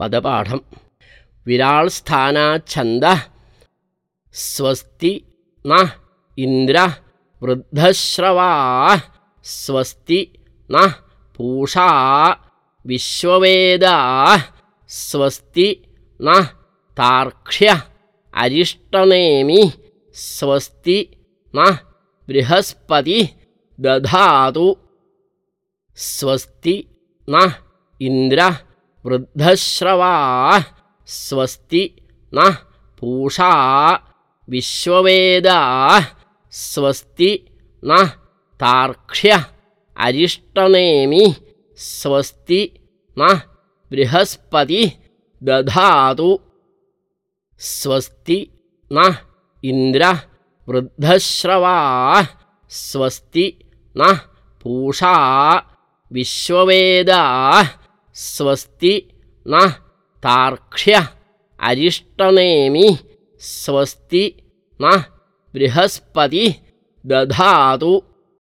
പദപാഠം വിരാൾ സ്ഥാനാച്ഛന്ദ സ്വസ്തി ന ഇന്ദ്ര വൃദ്ധശ്രവാ സ്വസ്തി ന പൂഷാ വിശ്വവേദ സ്വസ്തി ന താർക്ഷ്യ അരിഷ്ടനേമി സ്വസ്തി ന ബൃഹസ്പതി ദധാതു സ്വസ്തി ന ഇന്ദ്ര वृद्धश्रवाः स्वस्ति न पूषा विश्ववेदाः स्वस्ति न तार्क्ष्य अरिष्टनेमि स्वस्ति न बृहस्पति दधातु। स्वस्ति न इन्द्र वृद्धश्रवाः स्वस्ति न पूषा विश्ववेदाः स्वस्ति न तार्क्ष्य। अरिष्टनेमि स्वस्ति न बृहस्पति दधातु